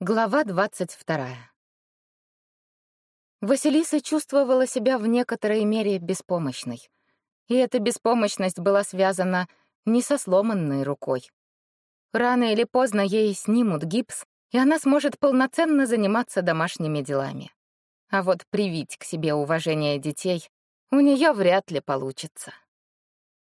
Глава двадцать вторая. Василиса чувствовала себя в некоторой мере беспомощной. И эта беспомощность была связана не со сломанной рукой. Рано или поздно ей снимут гипс, и она сможет полноценно заниматься домашними делами. А вот привить к себе уважение детей у нее вряд ли получится.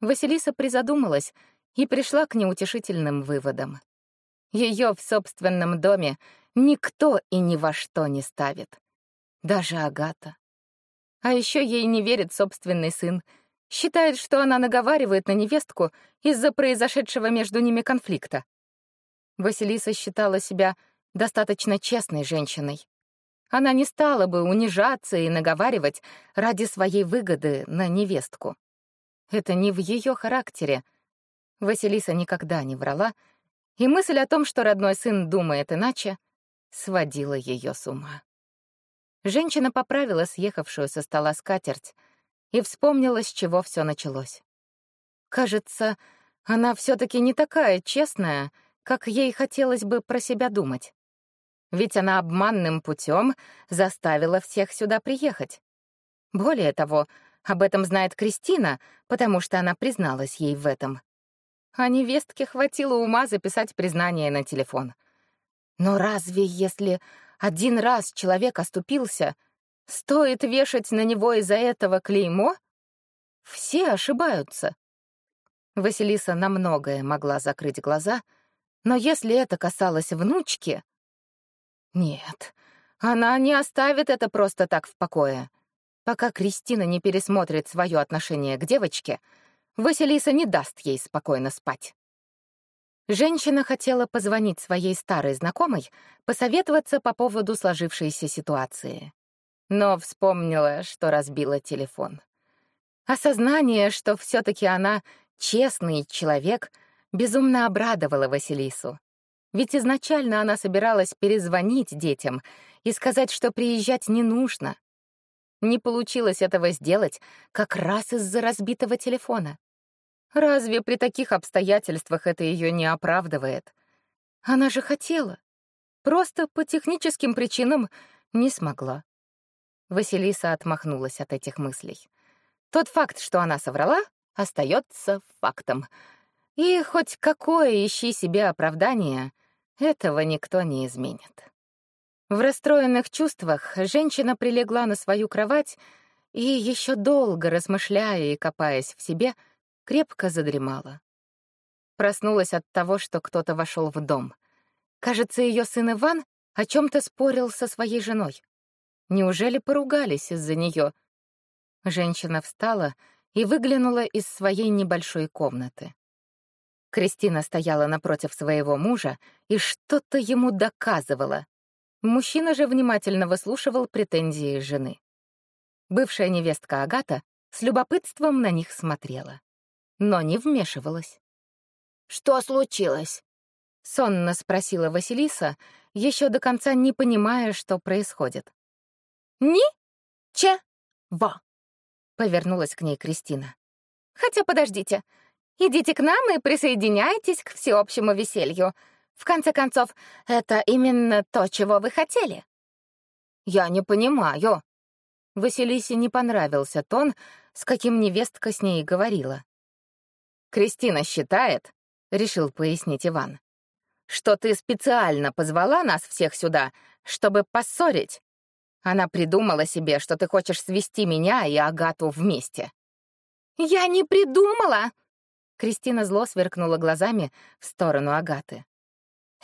Василиса призадумалась и пришла к неутешительным выводам. Ее в собственном доме никто и ни во что не ставит. Даже Агата. А еще ей не верит собственный сын. Считает, что она наговаривает на невестку из-за произошедшего между ними конфликта. Василиса считала себя достаточно честной женщиной. Она не стала бы унижаться и наговаривать ради своей выгоды на невестку. Это не в ее характере. Василиса никогда не врала и мысль о том, что родной сын думает иначе, сводила ее с ума. Женщина поправила съехавшую со стола скатерть и вспомнила, с чего все началось. Кажется, она все таки не такая честная, как ей хотелось бы про себя думать. Ведь она обманным путем заставила всех сюда приехать. Более того, об этом знает Кристина, потому что она призналась ей в этом а невестке хватило ума записать признание на телефон. Но разве если один раз человек оступился, стоит вешать на него из-за этого клеймо? Все ошибаются. Василиса на многое могла закрыть глаза, но если это касалось внучки... Нет, она не оставит это просто так в покое. Пока Кристина не пересмотрит свое отношение к девочке — Василиса не даст ей спокойно спать. Женщина хотела позвонить своей старой знакомой, посоветоваться по поводу сложившейся ситуации. Но вспомнила, что разбила телефон. Осознание, что все таки она честный человек, безумно обрадовало Василису. Ведь изначально она собиралась перезвонить детям и сказать, что приезжать не нужно. Не получилось этого сделать как раз из-за разбитого телефона. Разве при таких обстоятельствах это ее не оправдывает? Она же хотела. Просто по техническим причинам не смогла. Василиса отмахнулась от этих мыслей. Тот факт, что она соврала, остается фактом. И хоть какое ищи себе оправдание, этого никто не изменит. В расстроенных чувствах женщина прилегла на свою кровать и еще долго размышляя и копаясь в себе, крепко задремала. Проснулась от того, что кто-то вошел в дом. Кажется, ее сын Иван о чем то спорил со своей женой. Неужели поругались из-за нее? Женщина встала и выглянула из своей небольшой комнаты. Кристина стояла напротив своего мужа и что-то ему доказывала. Мужчина же внимательно выслушивал претензии жены. Бывшая невестка Агата с любопытством на них смотрела но не вмешивалась. «Что случилось?» — сонно спросила Василиса, еще до конца не понимая, что происходит. «Ни-че-во!» — повернулась к ней Кристина. «Хотя подождите, идите к нам и присоединяйтесь к всеобщему веселью. В конце концов, это именно то, чего вы хотели». «Я не понимаю». Василисе не понравился тон, с каким невестка с ней говорила. Кристина считает, — решил пояснить Иван, — что ты специально позвала нас всех сюда, чтобы поссорить. Она придумала себе, что ты хочешь свести меня и Агату вместе. «Я не придумала!» Кристина зло сверкнула глазами в сторону Агаты.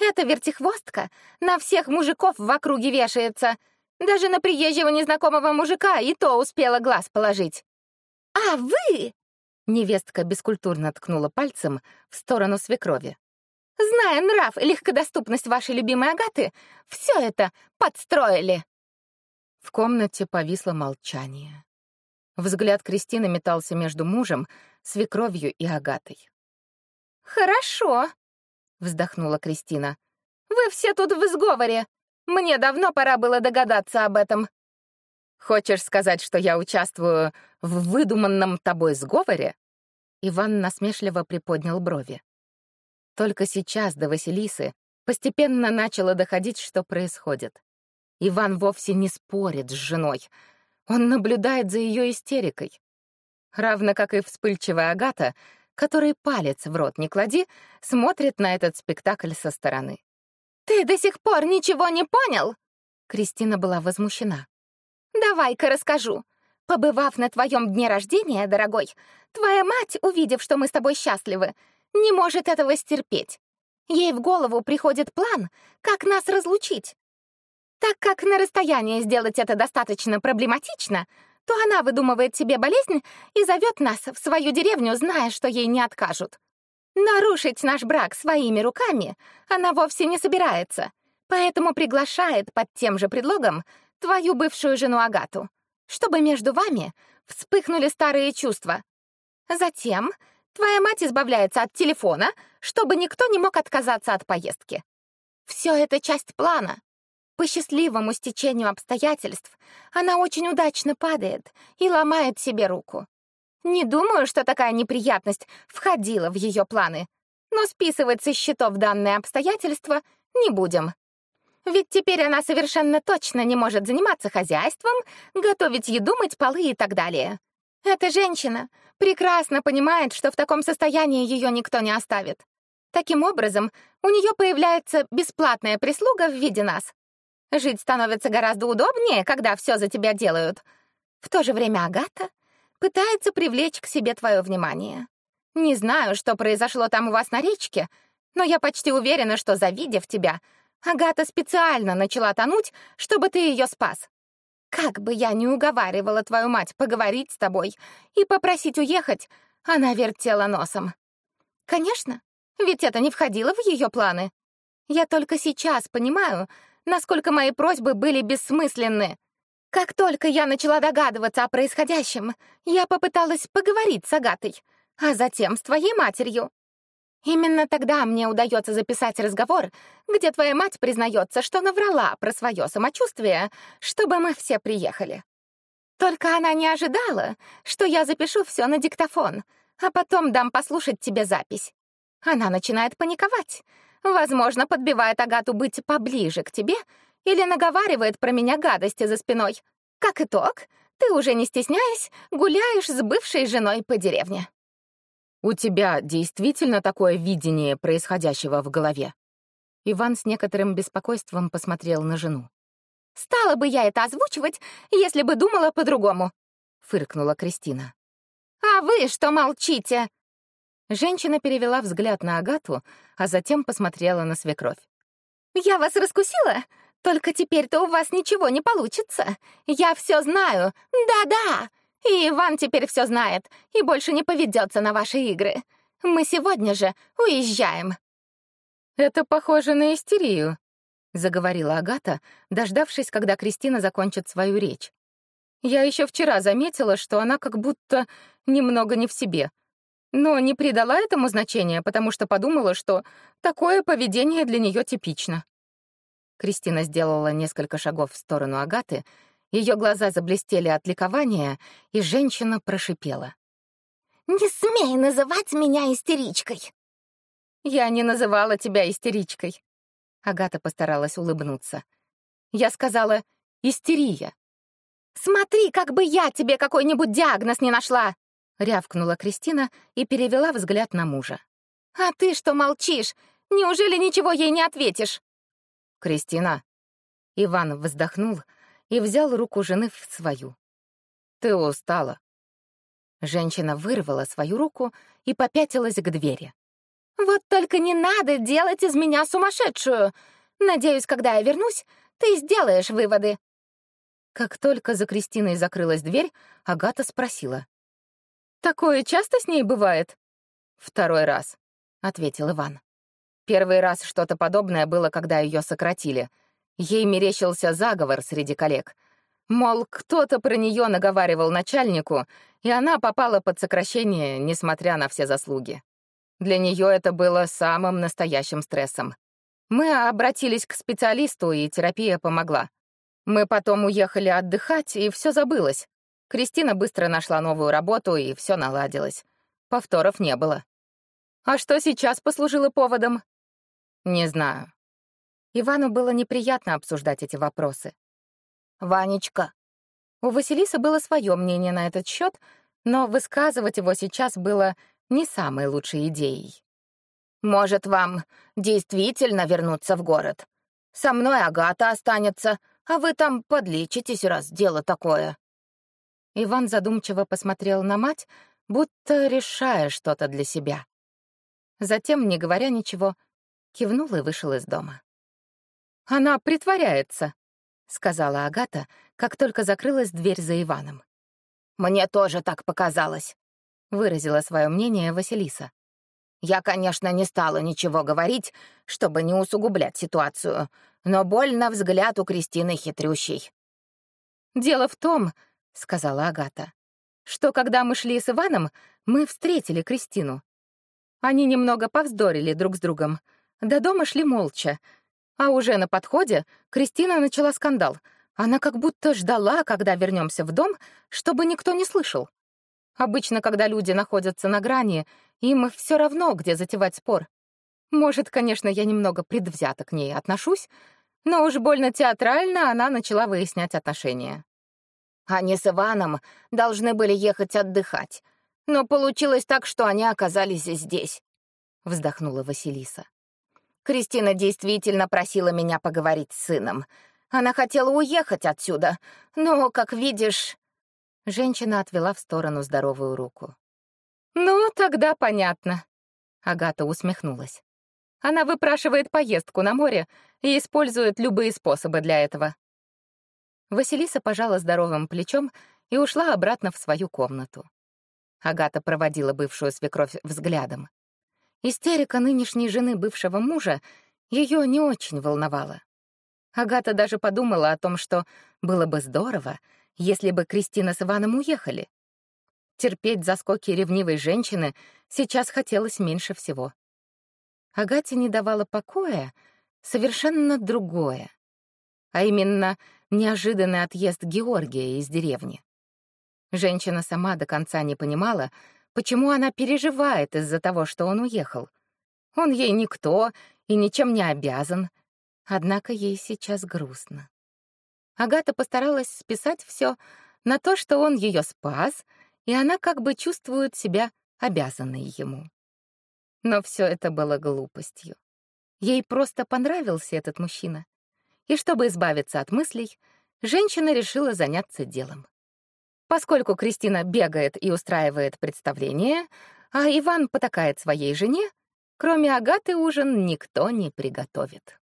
«Эта вертихвостка на всех мужиков в округе вешается. Даже на приезжего незнакомого мужика и то успела глаз положить. А вы Невестка бескультурно ткнула пальцем в сторону свекрови. «Зная нрав и легкодоступность вашей любимой Агаты, все это подстроили!» В комнате повисло молчание. Взгляд Кристины метался между мужем, свекровью и Агатой. «Хорошо», — вздохнула Кристина. «Вы все тут в сговоре. Мне давно пора было догадаться об этом. Хочешь сказать, что я участвую в выдуманном тобой сговоре?» Иван насмешливо приподнял брови. Только сейчас до Василисы Постепенно начало доходить, что происходит. Иван вовсе не спорит с женой. Он наблюдает за ее истерикой. Равно как и вспыльчивая Агата, которой палец в рот не клади, смотрит на этот спектакль со стороны. «Ты до сих пор ничего не понял?» Кристина была возмущена. «Давай-ка расскажу. Побывав на твоем дне рождения, дорогой, твоя мать, увидев, что мы с тобой счастливы, не может этого стерпеть. Ей в голову приходит план, как нас разлучить. Так как на расстоянии сделать это достаточно проблематично, то она выдумывает себе болезнь и зовет нас в свою деревню, зная, что ей не откажут. Нарушить наш брак своими руками она вовсе не собирается, поэтому приглашает под тем же предлогом твою бывшую жену Агату, чтобы между вами вспыхнули старые чувства. Затем твоя мать избавляется от телефона, чтобы никто не мог отказаться от поездки. Все это часть плана. По счастливому стечению обстоятельств она очень удачно падает и ломает себе руку. Не думаю, что такая неприятность входила в ее планы, но списывать со счетов данные обстоятельства не будем. Ведь теперь она совершенно точно не может заниматься хозяйством, готовить еду, мыть полы и так далее. Эта женщина прекрасно понимает, что в таком состоянии ее никто не оставит. Таким образом, у нее появляется бесплатная прислуга в виде нас. Жить становится гораздо удобнее, когда все за тебя делают. В то же время Агата пытается привлечь к себе твое внимание. Не знаю, что произошло там у вас на речке, но я почти уверена, что, завидев тебя, Агата специально начала тонуть, чтобы ты ее спас. Как бы я ни уговаривала твою мать поговорить с тобой и попросить уехать, она вертела носом. Конечно, ведь это не входило в ее планы. Я только сейчас понимаю, насколько мои просьбы были бессмысленны. Как только я начала догадываться о происходящем, я попыталась поговорить с Агатой, а затем с твоей матерью. Именно тогда мне удается записать разговор, где твоя мать признается, что наврала про свое самочувствие, чтобы мы все приехали. Только она не ожидала, что я запишу все на диктофон, а потом дам послушать тебе запись. Она начинает паниковать. Возможно, подбивает Агату быть поближе к тебе или наговаривает про меня гадости за спиной. Как итог, ты уже не стесняясь, гуляешь с бывшей женой по деревне. У тебя действительно такое видение происходящего в голове? Иван с некоторым беспокойством посмотрел на жену. «Стала бы я это озвучивать, если бы думала по-другому», — фыркнула Кристина. «А вы что молчите?» Женщина перевела взгляд на Агату, а затем посмотрела на свекровь. «Я вас раскусила? Только теперь-то у вас ничего не получится. Я все знаю. Да-да. И Иван теперь все знает и больше не поведется на ваши игры. Мы сегодня же уезжаем. Это похоже на истерию, заговорила Агата, дождавшись, когда Кристина закончит свою речь. Я еще вчера заметила, что она как будто немного не в себе. Но не придала этому значения, потому что подумала, что такое поведение для нее типично. Кристина сделала несколько шагов в сторону Агаты, ее глаза заблестели от ликования, и женщина прошипела. «Не смей называть меня истеричкой!» «Я не называла тебя истеричкой», — Агата постаралась улыбнуться. «Я сказала «истерия». «Смотри, как бы я тебе какой-нибудь диагноз не нашла!» — рявкнула Кристина и перевела взгляд на мужа. «А ты что молчишь? Неужели ничего ей не ответишь?» «Кристина!» Иван вздохнул и взял руку жены в свою. «Ты устала». Женщина вырвала свою руку и попятилась к двери. «Вот только не надо делать из меня сумасшедшую! Надеюсь, когда я вернусь, ты сделаешь выводы». Как только за Кристиной закрылась дверь, Агата спросила. «Такое часто с ней бывает?» «Второй раз», — ответил Иван. Первый раз что-то подобное было, когда ее сократили. Ей мерещился заговор среди коллег. Мол, кто-то про нее наговаривал начальнику, и она попала под сокращение, несмотря на все заслуги. Для нее это было самым настоящим стрессом. Мы обратились к специалисту, и терапия помогла. Мы потом уехали отдыхать, и все забылось. Кристина быстро нашла новую работу, и все наладилось. Повторов не было. А что сейчас послужило поводом? Не знаю. Ивану было неприятно обсуждать эти вопросы. «Ванечка». У Василисы было свое мнение на этот счет, но высказывать его сейчас было не самой лучшей идеей. «Может, вам действительно вернуться в город? Со мной Агата останется, а вы там подлечитесь, раз дело такое». Иван задумчиво посмотрел на мать, будто решая что-то для себя. Затем, не говоря ничего, кивнул и вышел из дома. «Она притворяется», — сказала Агата, как только закрылась дверь за Иваном. «Мне тоже так показалось», — выразила свое мнение Василиса. «Я, конечно, не стала ничего говорить, чтобы не усугублять ситуацию, но больно взгляд у Кристины хитрющий». «Дело в том», — сказала Агата, «что когда мы шли с Иваном, мы встретили Кристину. Они немного повздорили друг с другом. До дома шли молча. А уже на подходе Кристина начала скандал — она как будто ждала, когда вернемся в дом, чтобы никто не слышал. Обычно, когда люди находятся на грани, им все равно, где затевать спор. Может, конечно, я немного предвзято к ней отношусь, но уж больно театрально она начала выяснять отношения. Они с Иваном должны были ехать отдыхать, но получилось так, что они оказались здесь, — вздохнула Василиса. Кристина действительно просила меня поговорить с сыном — она хотела уехать отсюда, но, как видишь...» Женщина отвела в сторону здоровую руку. «Ну, тогда понятно», — Агата усмехнулась. «Она выпрашивает поездку на море и использует любые способы для этого». Василиса пожала здоровым плечом и ушла обратно в свою комнату. Агата проводила бывшую свекровь взглядом. Истерика нынешней жены бывшего мужа ее не очень волновала. Агата даже подумала о том, что было бы здорово, если бы Кристина с Иваном уехали. Терпеть заскоки ревнивой женщины сейчас хотелось меньше всего. Агате не давало покоя совершенно другое, а именно неожиданный отъезд Георгия из деревни. Женщина сама до конца не понимала, почему она переживает из-за того, что он уехал. Он ей никто и ничем не обязан, Однако ей сейчас грустно. Агата постаралась списать все на то, что он ее спас, и она как бы чувствует себя обязанной ему. Но все это было глупостью. Ей просто понравился этот мужчина. И чтобы избавиться от мыслей, женщина решила заняться делом. Поскольку Кристина бегает и устраивает представление, а Иван потакает своей жене, кроме Агаты ужин никто не приготовит.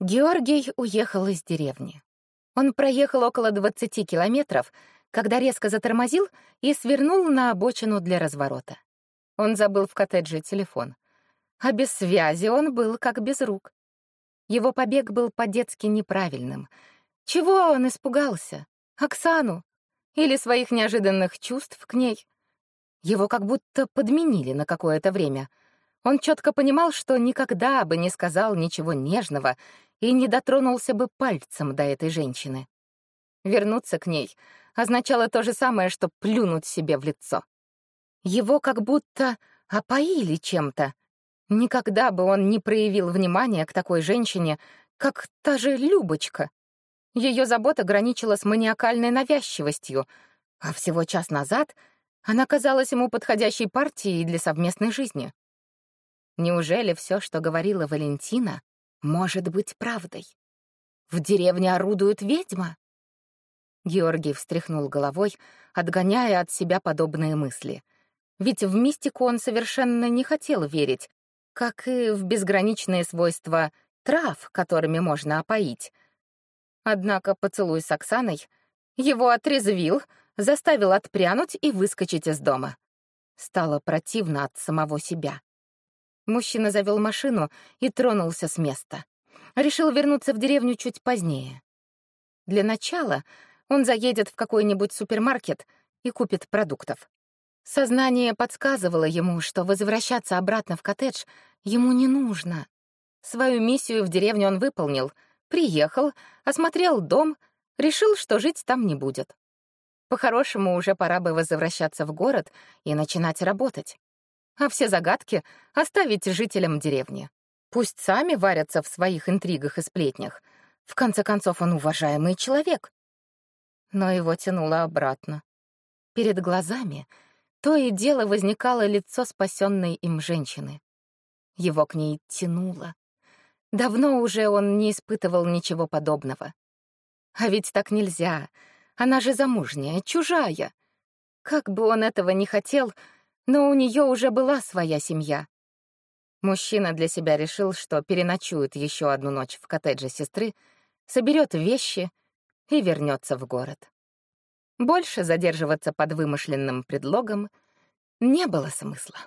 Георгий уехал из деревни. Он проехал около 20 километров, когда резко затормозил и свернул на обочину для разворота. Он забыл в коттедже телефон. А без связи он был как без рук. Его побег был по-детски неправильным. Чего он испугался? Оксану? Или своих неожиданных чувств к ней? Его как будто подменили на какое-то время. Он четко понимал, что никогда бы не сказал ничего нежного и не дотронулся бы пальцем до этой женщины. Вернуться к ней означало то же самое, что плюнуть себе в лицо. Его как будто опоили чем-то. Никогда бы он не проявил внимания к такой женщине, как та же Любочка. Ее забота граничила с маниакальной навязчивостью, а всего час назад она казалась ему подходящей партией для совместной жизни. Неужели все, что говорила Валентина, может быть правдой. В деревне орудует ведьма? Георгий встряхнул головой, отгоняя от себя подобные мысли. Ведь в мистику он совершенно не хотел верить, как и в безграничные свойства трав, которыми можно опоить. Однако поцелуй с Оксаной его отрезвил, заставил отпрянуть и выскочить из дома. Стало противно от самого себя. Мужчина завел машину и тронулся с места. Решил вернуться в деревню чуть позднее. Для начала он заедет в какой-нибудь супермаркет и купит продуктов. Сознание подсказывало ему, что возвращаться обратно в коттедж ему не нужно. Свою миссию в деревне он выполнил, приехал, осмотрел дом, решил, что жить там не будет. По-хорошему, уже пора бы возвращаться в город и начинать работать а все загадки оставить жителям деревни. Пусть сами варятся в своих интригах и сплетнях. В конце концов, он уважаемый человек. Но его тянуло обратно. Перед глазами то и дело возникало лицо спасенной им женщины. Его к ней тянуло. Давно уже он не испытывал ничего подобного. А ведь так нельзя. Она же замужняя, чужая. Как бы он этого не хотел, но у нее уже была своя семья. Мужчина для себя решил, что переночует еще одну ночь в коттедже сестры, соберет вещи и вернется в город. Больше задерживаться под вымышленным предлогом не было смысла.